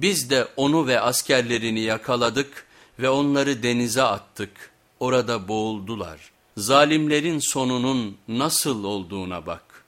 Biz de onu ve askerlerini yakaladık ve onları denize attık. Orada boğuldular. Zalimlerin sonunun nasıl olduğuna bak.